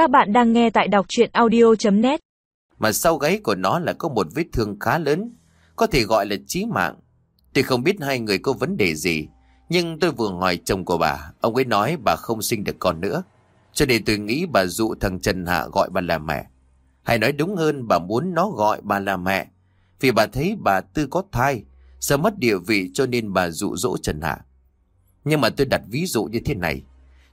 Các bạn đang nghe tại đọc chuyện audio.net Mà sau gáy của nó là có một vết thương khá lớn, có thể gọi là chí mạng. Tôi không biết hai người có vấn đề gì, nhưng tôi vừa hỏi chồng của bà, ông ấy nói bà không sinh được con nữa. Cho nên tôi nghĩ bà dụ thằng Trần Hạ gọi bà là mẹ. Hay nói đúng hơn bà muốn nó gọi bà là mẹ. Vì bà thấy bà Tư có thai, sợ mất địa vị cho nên bà dụ dỗ Trần Hạ. Nhưng mà tôi đặt ví dụ như thế này.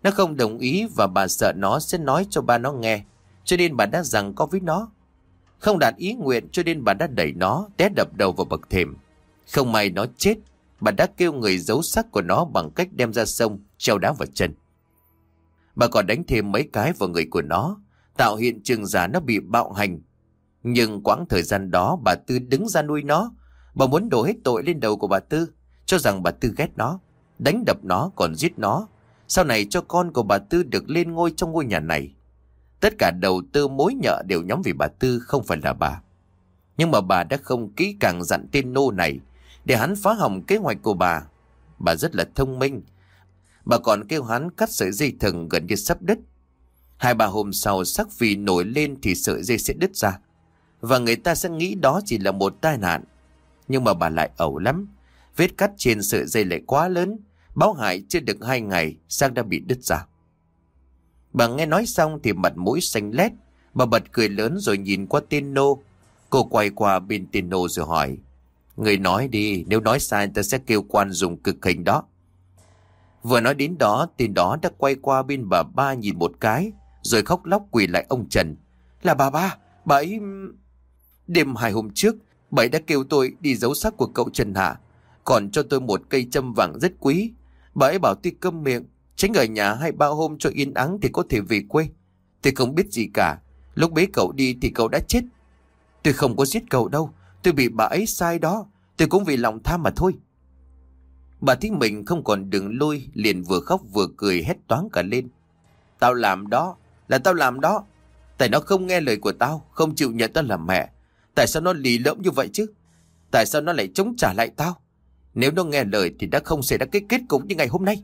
Nó không đồng ý và bà sợ nó sẽ nói cho ba nó nghe. Cho nên bà đã rằng có với nó. Không đạt ý nguyện cho nên bà đã đẩy nó, té đập đầu vào bậc thềm. Không may nó chết, bà đã kêu người giấu xác của nó bằng cách đem ra sông, treo đá vào chân. Bà còn đánh thêm mấy cái vào người của nó, tạo hiện trường giả nó bị bạo hành. Nhưng quãng thời gian đó bà Tư đứng ra nuôi nó, bà muốn đổ hết tội lên đầu của bà Tư, cho rằng bà Tư ghét nó, đánh đập nó còn giết nó. Sau này cho con của bà Tư được lên ngôi trong ngôi nhà này. Tất cả đầu tư mối nhợ đều nhóm vì bà Tư, không phải là bà. Nhưng mà bà đã không kỹ càng dặn tên nô này để hắn phá hỏng kế hoạch của bà. Bà rất là thông minh. Bà còn kêu hắn cắt sợi dây thừng gần như sắp đứt. Hai bà hôm sau sắc vì nổi lên thì sợi dây sẽ đứt ra. Và người ta sẽ nghĩ đó chỉ là một tai nạn. Nhưng mà bà lại ẩu lắm. Vết cắt trên sợi dây lại quá lớn. Báo hại chưa được hai ngày, sang đã bị đứt ra. Bà nghe nói xong thì mặt mũi xanh lét. Bà bật cười lớn rồi nhìn qua tên nô. Cô quay qua bên tên nô rồi hỏi. Người nói đi, nếu nói sai ta sẽ kêu quan dùng cực hình đó. Vừa nói đến đó, tên đó đã quay qua bên bà ba nhìn một cái, rồi khóc lóc quỳ lại ông Trần. Là bà ba, bà ấy... Đêm hai hôm trước, bà ấy đã kêu tôi đi giấu xác của cậu Trần Hạ, còn cho tôi một cây châm vàng rất quý. Bà ấy bảo tôi câm miệng, tránh ở nhà hai ba hôm cho yên ắng thì có thể về quê. Tôi không biết gì cả, lúc bế cậu đi thì cậu đã chết. Tôi không có giết cậu đâu, tôi bị bà ấy sai đó, tôi cũng vì lòng tham mà thôi. Bà thấy mình không còn đường lui, liền vừa khóc vừa cười hét toáng cả lên. Tao làm đó, là tao làm đó. Tại nó không nghe lời của tao, không chịu nhận tao làm mẹ. Tại sao nó lì lỡm như vậy chứ? Tại sao nó lại chống trả lại tao? Nếu nó nghe lời thì đã không xảy ra cái kết cục như ngày hôm nay.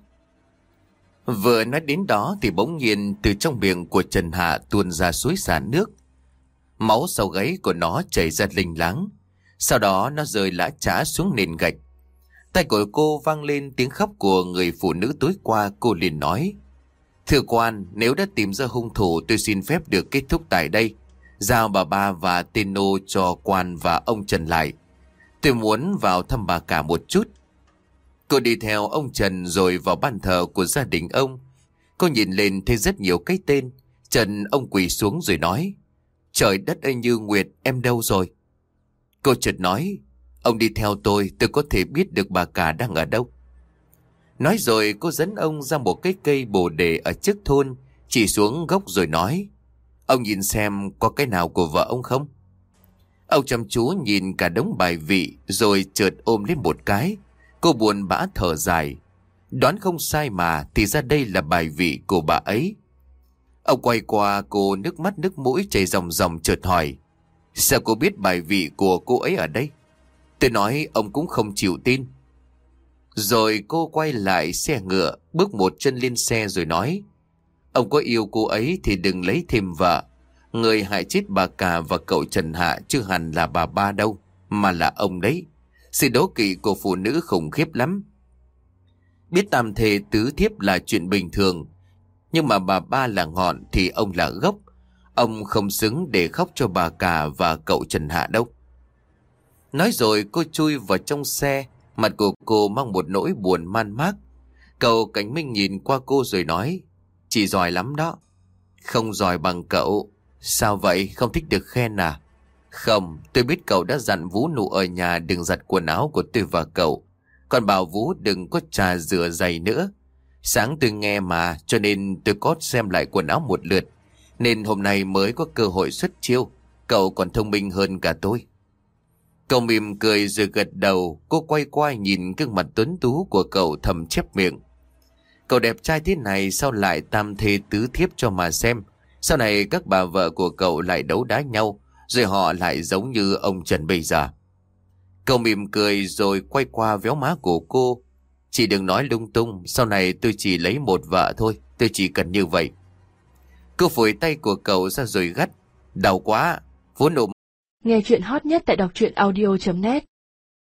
Vừa nói đến đó thì bỗng nhiên từ trong miệng của Trần Hạ tuôn ra suối xả nước. Máu sau gáy của nó chảy ra linh láng. Sau đó nó rơi lã trá xuống nền gạch. Tay của cô vang lên tiếng khóc của người phụ nữ tối qua cô liền nói. Thưa quan, nếu đã tìm ra hung thủ tôi xin phép được kết thúc tại đây. Giao bà ba và tên nô cho quan và ông Trần lại. Tôi muốn vào thăm bà cả một chút. Cô đi theo ông Trần rồi vào ban thờ của gia đình ông. Cô nhìn lên thấy rất nhiều cái tên. Trần ông quỳ xuống rồi nói. Trời đất ơi như Nguyệt, em đâu rồi? Cô chợt nói. Ông đi theo tôi, tôi có thể biết được bà cả đang ở đâu. Nói rồi cô dẫn ông ra một cái cây bồ đề ở trước thôn, chỉ xuống gốc rồi nói. Ông nhìn xem có cái nào của vợ ông không? Ông chăm chú nhìn cả đống bài vị rồi chợt ôm lên một cái. Cô buồn bã thở dài. Đoán không sai mà thì ra đây là bài vị của bà ấy. Ông quay qua cô nước mắt nước mũi chảy ròng ròng chợt hỏi. Sao cô biết bài vị của cô ấy ở đây? Tôi nói ông cũng không chịu tin. Rồi cô quay lại xe ngựa, bước một chân lên xe rồi nói. Ông có yêu cô ấy thì đừng lấy thêm vợ. Người hại chết bà cả và cậu Trần Hạ chưa hẳn là bà ba đâu, mà là ông đấy. Sự đố kỵ của phụ nữ khủng khiếp lắm. Biết tam thề tứ thiếp là chuyện bình thường, nhưng mà bà ba là ngọn thì ông là gốc. Ông không xứng để khóc cho bà cả và cậu Trần Hạ đâu. Nói rồi cô chui vào trong xe, mặt của cô mang một nỗi buồn man mác. Cậu Cảnh Minh nhìn qua cô rồi nói, chị giỏi lắm đó. Không giỏi bằng cậu, sao vậy không thích được khen à? Không, tôi biết cậu đã dặn Vũ nụ ở nhà đừng giặt quần áo của tôi và cậu. Còn bảo Vũ đừng có trà rửa giày nữa. Sáng tôi nghe mà, cho nên tôi có xem lại quần áo một lượt. Nên hôm nay mới có cơ hội xuất chiêu. Cậu còn thông minh hơn cả tôi. Cậu mỉm cười rồi gật đầu, cô quay qua nhìn gương mặt tuấn tú của cậu thầm chép miệng. Cậu đẹp trai thế này sao lại tam thê tứ thiếp cho mà xem. Sau này các bà vợ của cậu lại đấu đá nhau, rồi họ lại giống như ông Trần bây giờ. Cậu mỉm cười rồi quay qua véo má của cô. Chị đừng nói lung tung, sau này tôi chỉ lấy một vợ thôi, tôi chỉ cần như vậy. Cô phủi tay của cậu ra rồi gắt. Đau quá, vốn ôm Nghe chuyện hot nhất tại đọc truyện audio.net